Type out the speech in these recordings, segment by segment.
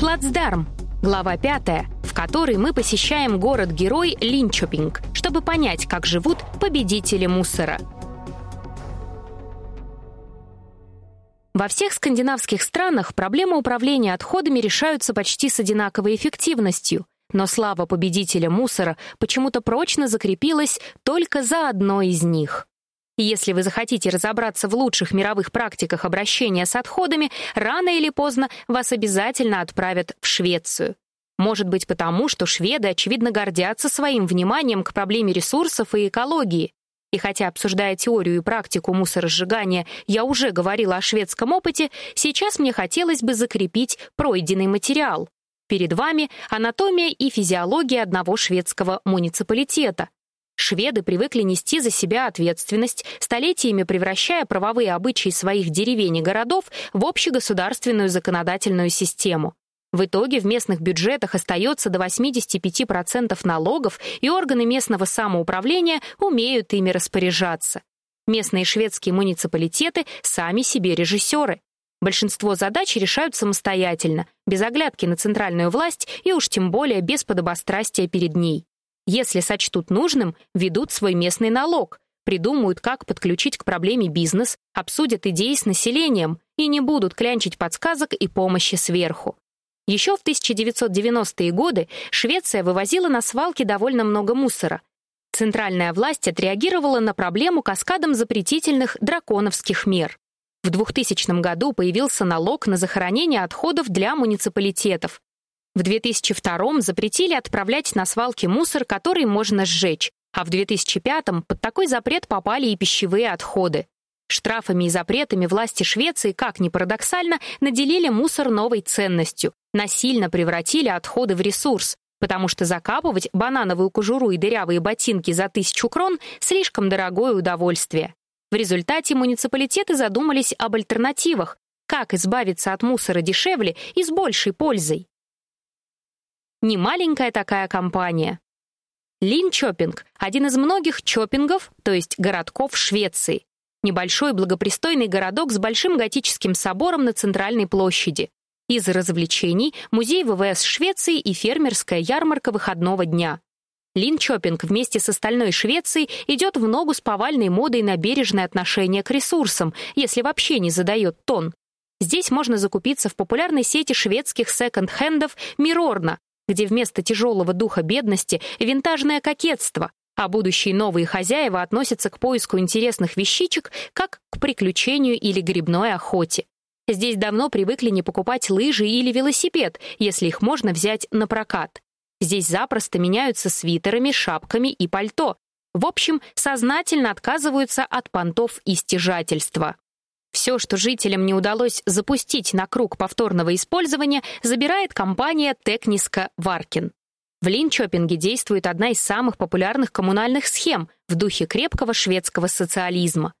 Плацдарм. Глава 5, в которой мы посещаем город-герой Линчопинг, чтобы понять, как живут победители мусора. Во всех скандинавских странах проблемы управления отходами решаются почти с одинаковой эффективностью, но слава победителя мусора почему-то прочно закрепилась только за одной из них. Если вы захотите разобраться в лучших мировых практиках обращения с отходами, рано или поздно вас обязательно отправят в Швецию. Может быть потому, что шведы, очевидно, гордятся своим вниманием к проблеме ресурсов и экологии. И хотя, обсуждая теорию и практику мусоросжигания, я уже говорила о шведском опыте, сейчас мне хотелось бы закрепить пройденный материал. Перед вами анатомия и физиология одного шведского муниципалитета. Шведы привыкли нести за себя ответственность, столетиями превращая правовые обычаи своих деревень и городов в общегосударственную законодательную систему. В итоге в местных бюджетах остается до 85% налогов, и органы местного самоуправления умеют ими распоряжаться. Местные шведские муниципалитеты сами себе режиссеры. Большинство задач решают самостоятельно, без оглядки на центральную власть и уж тем более без подобострастия перед ней. Если сочтут нужным, ведут свой местный налог, придумают, как подключить к проблеме бизнес, обсудят идеи с населением и не будут клянчить подсказок и помощи сверху. Еще в 1990-е годы Швеция вывозила на свалки довольно много мусора. Центральная власть отреагировала на проблему каскадом запретительных драконовских мер. В 2000 году появился налог на захоронение отходов для муниципалитетов. В 2002 запретили отправлять на свалки мусор, который можно сжечь, а в 2005 под такой запрет попали и пищевые отходы. Штрафами и запретами власти Швеции, как ни парадоксально, наделили мусор новой ценностью, насильно превратили отходы в ресурс, потому что закапывать банановую кожуру и дырявые ботинки за тысячу крон — слишком дорогое удовольствие. В результате муниципалитеты задумались об альтернативах, как избавиться от мусора дешевле и с большей пользой. Не маленькая такая компания. Линчопинг — один из многих чопингов, то есть городков Швеции. Небольшой благопристойный городок с большим готическим собором на центральной площади. Из развлечений — музей ВВС Швеции и фермерская ярмарка выходного дня. Линчопинг вместе с остальной Швецией идет в ногу с повальной модой на бережное отношение к ресурсам, если вообще не задает тон. Здесь можно закупиться в популярной сети шведских секонд-хендов «Мирорна», где вместо тяжелого духа бедности винтажное кокетство, а будущие новые хозяева относятся к поиску интересных вещичек как к приключению или грибной охоте. Здесь давно привыкли не покупать лыжи или велосипед, если их можно взять на прокат. Здесь запросто меняются свитерами, шапками и пальто. В общем, сознательно отказываются от понтов и стяжательства. Все, что жителям не удалось запустить на круг повторного использования, забирает компания Техниска Варкин. В Линчопинге действует одна из самых популярных коммунальных схем в духе крепкого шведского социализма.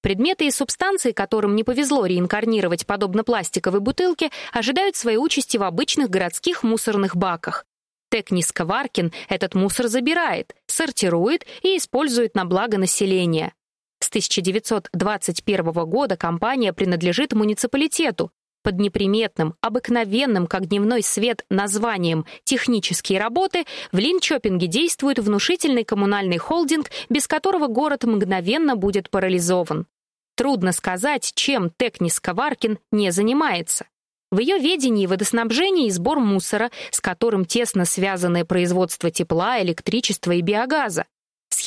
Предметы и субстанции, которым не повезло реинкарнировать подобно пластиковой бутылке, ожидают своей участи в обычных городских мусорных баках. Техниска Варкин этот мусор забирает, сортирует и использует на благо населения. С 1921 года компания принадлежит муниципалитету. Под неприметным, обыкновенным, как дневной свет, названием «Технические работы» в Линчопинге действует внушительный коммунальный холдинг, без которого город мгновенно будет парализован. Трудно сказать, чем Техниска Варкин не занимается. В ее ведении водоснабжение и сбор мусора, с которым тесно связаны производство тепла, электричества и биогаза.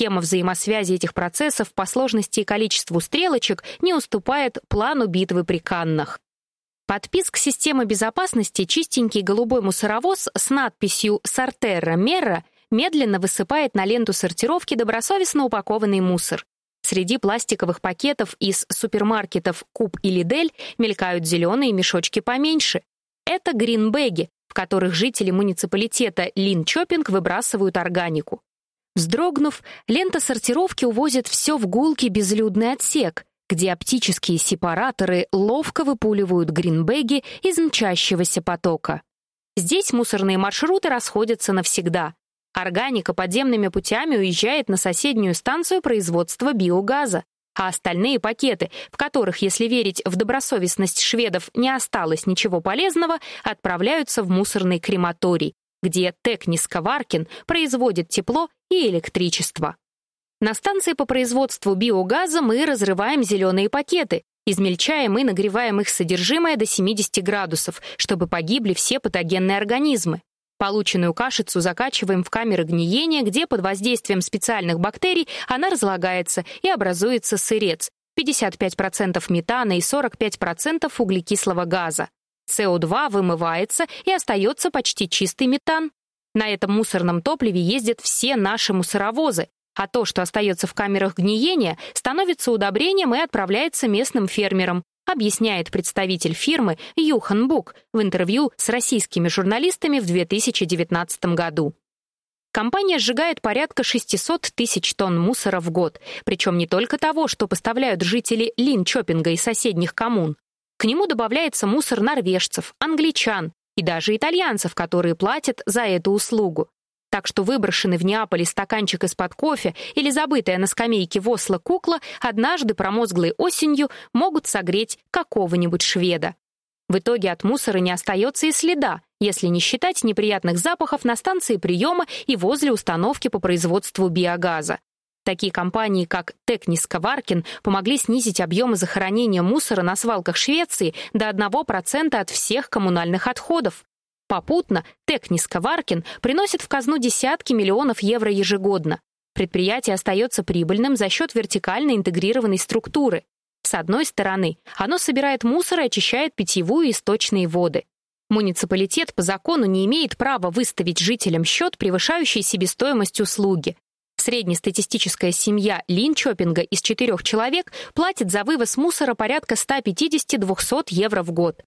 Схема взаимосвязи этих процессов по сложности и количеству стрелочек не уступает плану битвы при Каннах. Подписк системы безопасности чистенький голубой мусоровоз с надписью «Сортерра Мерра» медленно высыпает на ленту сортировки добросовестно упакованный мусор. Среди пластиковых пакетов из супермаркетов Куб или Дель мелькают зеленые мешочки поменьше. Это гринбеги, в которых жители муниципалитета Линчопинг выбрасывают органику. Вздрогнув, лента сортировки увозит все в гулкий безлюдный отсек, где оптические сепараторы ловко выпуливают гринбеги из мчащегося потока. Здесь мусорные маршруты расходятся навсегда. Органика подземными путями уезжает на соседнюю станцию производства биогаза. а остальные пакеты, в которых, если верить в добросовестность шведов, не осталось ничего полезного, отправляются в мусорный крематорий, где Текнис Коваркин производит тепло и электричество. На станции по производству биогаза мы разрываем зеленые пакеты, измельчаем и нагреваем их содержимое до 70 градусов, чтобы погибли все патогенные организмы. Полученную кашицу закачиваем в камеры гниения, где под воздействием специальных бактерий она разлагается и образуется сырец, 55% метана и 45% углекислого газа. СО2 вымывается и остается почти чистый метан. На этом мусорном топливе ездят все наши мусоровозы, а то, что остается в камерах гниения, становится удобрением и отправляется местным фермерам, объясняет представитель фирмы Юхан Бук в интервью с российскими журналистами в 2019 году. Компания сжигает порядка 600 тысяч тонн мусора в год, причем не только того, что поставляют жители Линчопинга и соседних коммун. К нему добавляется мусор норвежцев, англичан и даже итальянцев, которые платят за эту услугу. Так что выброшенный в Неаполе стаканчик из-под кофе или забытая на скамейке в Осло кукла однажды промозглой осенью могут согреть какого-нибудь шведа. В итоге от мусора не остается и следа, если не считать неприятных запахов на станции приема и возле установки по производству биогаза. Такие компании, как Текнис Коваркин, помогли снизить объемы захоронения мусора на свалках Швеции до 1% от всех коммунальных отходов. Попутно Текнис Коваркин приносит в казну десятки миллионов евро ежегодно. Предприятие остается прибыльным за счет вертикально интегрированной структуры. С одной стороны, оно собирает мусор и очищает питьевую и источные воды. Муниципалитет по закону не имеет права выставить жителям счет, превышающий себестоимость услуги. Среднестатистическая семья Линчопинга из четырех человек платит за вывоз мусора порядка 150-200 евро в год.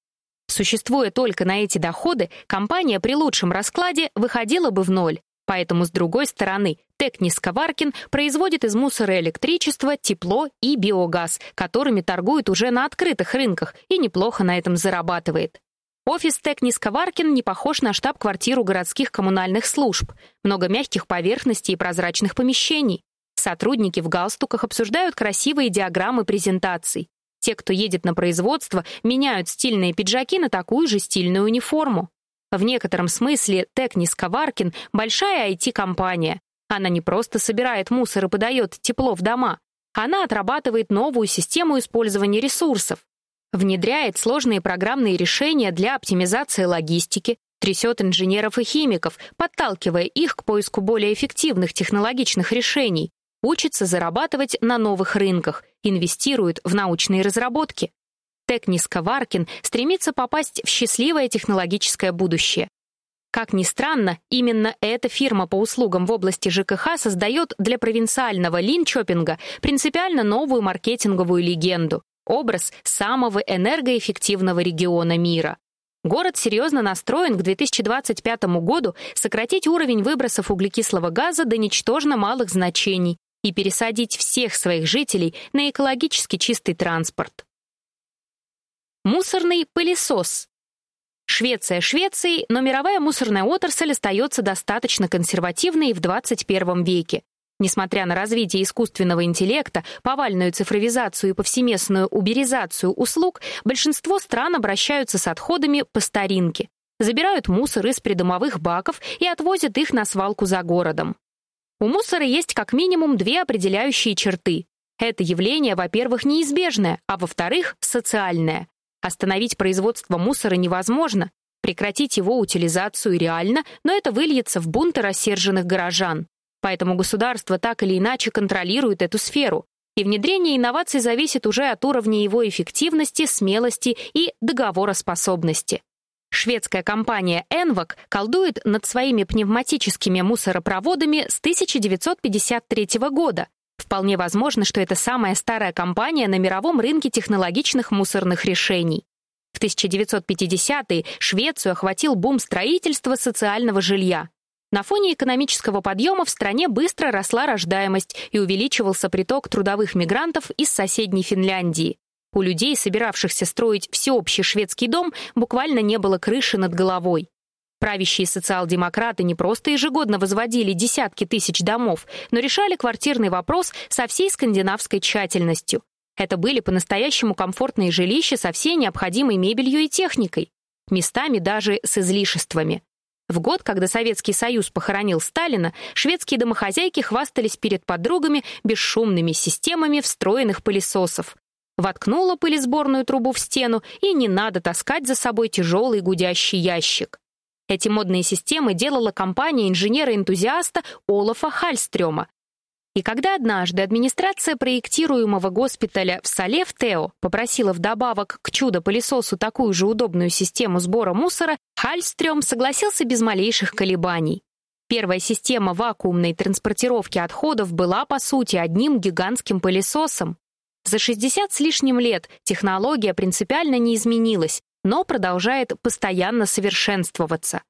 Существуя только на эти доходы, компания при лучшем раскладе выходила бы в ноль. Поэтому, с другой стороны, Текнис Коваркин производит из мусора электричество, тепло и биогаз, которыми торгует уже на открытых рынках и неплохо на этом зарабатывает. Офис Текнис Коваркин не похож на штаб-квартиру городских коммунальных служб. Много мягких поверхностей и прозрачных помещений. Сотрудники в галстуках обсуждают красивые диаграммы презентаций. Те, кто едет на производство, меняют стильные пиджаки на такую же стильную униформу. В некотором смысле Текнис Коваркин — большая IT-компания. Она не просто собирает мусор и подает тепло в дома. Она отрабатывает новую систему использования ресурсов, внедряет сложные программные решения для оптимизации логистики, трясет инженеров и химиков, подталкивая их к поиску более эффективных технологичных решений, учится зарабатывать на новых рынках, инвестирует в научные разработки. Текнис Коваркин стремится попасть в счастливое технологическое будущее. Как ни странно, именно эта фирма по услугам в области ЖКХ создает для провинциального линчопинга принципиально новую маркетинговую легенду — образ самого энергоэффективного региона мира. Город серьезно настроен к 2025 году сократить уровень выбросов углекислого газа до ничтожно малых значений и пересадить всех своих жителей на экологически чистый транспорт. Мусорный пылесос. Швеция Швецией, но мировая мусорная отрасль остается достаточно консервативной в 21 веке. Несмотря на развитие искусственного интеллекта, повальную цифровизацию и повсеместную уберизацию услуг, большинство стран обращаются с отходами по старинке. Забирают мусор из придомовых баков и отвозят их на свалку за городом. У мусора есть как минимум две определяющие черты. Это явление, во-первых, неизбежное, а во-вторых, социальное. Остановить производство мусора невозможно, прекратить его утилизацию реально, но это выльется в бунты рассерженных горожан. Поэтому государство так или иначе контролирует эту сферу, и внедрение инноваций зависит уже от уровня его эффективности, смелости и договороспособности. Шведская компания Envoc колдует над своими пневматическими мусоропроводами с 1953 года. Вполне возможно, что это самая старая компания на мировом рынке технологичных мусорных решений. В 1950-е Швецию охватил бум строительства социального жилья. На фоне экономического подъема в стране быстро росла рождаемость и увеличивался приток трудовых мигрантов из соседней Финляндии. У людей, собиравшихся строить всеобщий шведский дом, буквально не было крыши над головой. Правящие социал-демократы не просто ежегодно возводили десятки тысяч домов, но решали квартирный вопрос со всей скандинавской тщательностью. Это были по-настоящему комфортные жилища со всей необходимой мебелью и техникой, местами даже с излишествами. В год, когда Советский Союз похоронил Сталина, шведские домохозяйки хвастались перед подругами бесшумными системами встроенных пылесосов. Воткнула пылесборную трубу в стену, и не надо таскать за собой тяжелый гудящий ящик. Эти модные системы делала компания инженера-энтузиаста Олафа Хальстрёма, и когда однажды администрация проектируемого госпиталя в Сале-в-Тео попросила вдобавок к чудо-пылесосу такую же удобную систему сбора мусора, Хальстрём согласился без малейших колебаний. Первая система вакуумной транспортировки отходов была, по сути, одним гигантским пылесосом. За 60 с лишним лет технология принципиально не изменилась, но продолжает постоянно совершенствоваться.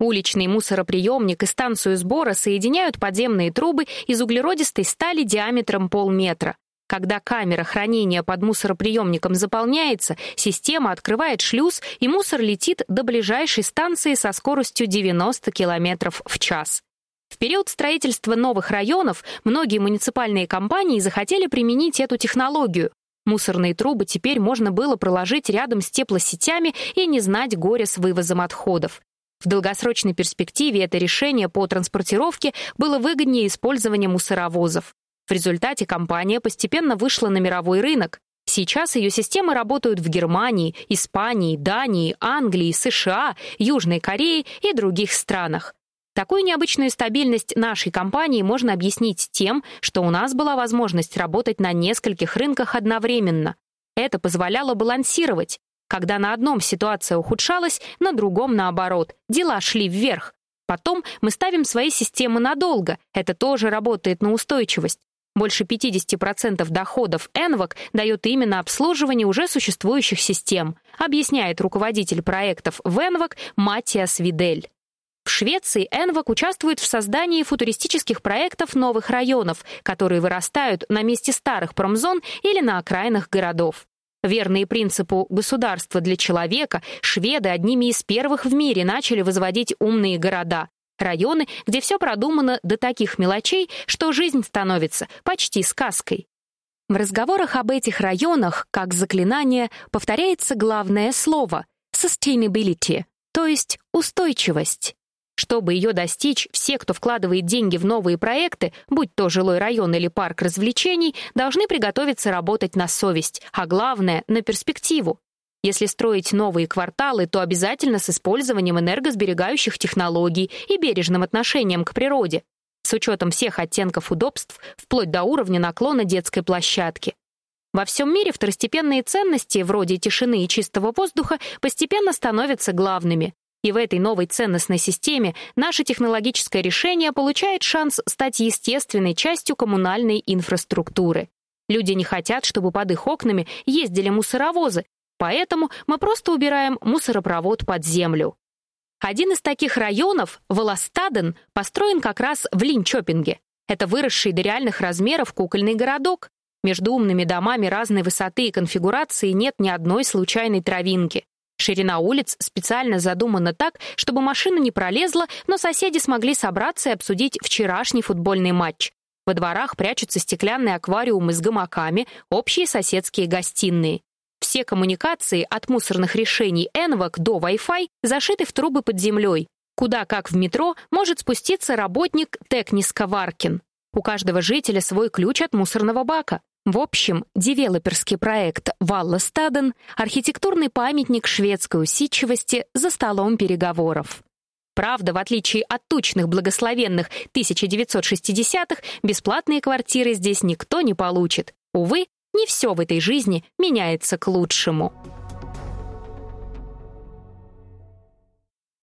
Уличный мусороприемник и станцию сбора соединяют подземные трубы из углеродистой стали диаметром полметра. Когда камера хранения под мусороприемником заполняется, система открывает шлюз, и мусор летит до ближайшей станции со скоростью 90 км в час. В период строительства новых районов многие муниципальные компании захотели применить эту технологию. Мусорные трубы теперь можно было проложить рядом с теплосетями и не знать горя с вывозом отходов. В долгосрочной перспективе это решение по транспортировке было выгоднее использования мусоровозов. В результате компания постепенно вышла на мировой рынок. Сейчас ее системы работают в Германии, Испании, Дании, Англии, США, Южной Корее и других странах. Такую необычную стабильность нашей компании можно объяснить тем, что у нас была возможность работать на нескольких рынках одновременно. Это позволяло балансировать. Когда на одном ситуация ухудшалась, на другом наоборот. Дела шли вверх. Потом мы ставим свои системы надолго. Это тоже работает на устойчивость. Больше 50% доходов Envoc дает именно обслуживание уже существующих систем, объясняет руководитель проектов в Envoc Матиас Видель. В Швеции Envoc участвует в создании футуристических проектов новых районов, которые вырастают на месте старых промзон или на окраинах городов. Верные принципу «государство для человека», шведы одними из первых в мире начали возводить умные города, районы, где все продумано до таких мелочей, что жизнь становится почти сказкой. В разговорах об этих районах, как заклинание, повторяется главное слово — sustainability, то есть устойчивость. Чтобы ее достичь, все, кто вкладывает деньги в новые проекты, будь то жилой район или парк развлечений, должны приготовиться работать на совесть, а главное — на перспективу. Если строить новые кварталы, то обязательно с использованием энергосберегающих технологий и бережным отношением к природе, с учетом всех оттенков удобств, вплоть до уровня наклона детской площадки. Во всем мире второстепенные ценности, вроде тишины и чистого воздуха, постепенно становятся главными. И в этой новой ценностной системе наше технологическое решение получает шанс стать естественной частью коммунальной инфраструктуры. Люди не хотят, чтобы под их окнами ездили мусоровозы, поэтому мы просто убираем мусоропровод под землю. Один из таких районов, Волостаден, построен как раз в Линчопинге. Это выросший до реальных размеров кукольный городок. Между умными домами разной высоты и конфигурации нет ни одной случайной травинки. Ширина улиц специально задумана так, чтобы машина не пролезла, но соседи смогли собраться и обсудить вчерашний футбольный матч. Во дворах прячутся стеклянные аквариумы с гамаками, общие соседские гостиные. Все коммуникации от мусорных решений Envoc до Wi-Fi зашиты в трубы под землей, куда, как в метро, может спуститься работник Текниска Варкин. У каждого жителя свой ключ от мусорного бака. В общем, девелоперский проект «Валла Стаден» — архитектурный памятник шведской усидчивости за столом переговоров. Правда, в отличие от тучных благословенных 1960-х, бесплатные квартиры здесь никто не получит. Увы, не все в этой жизни меняется к лучшему.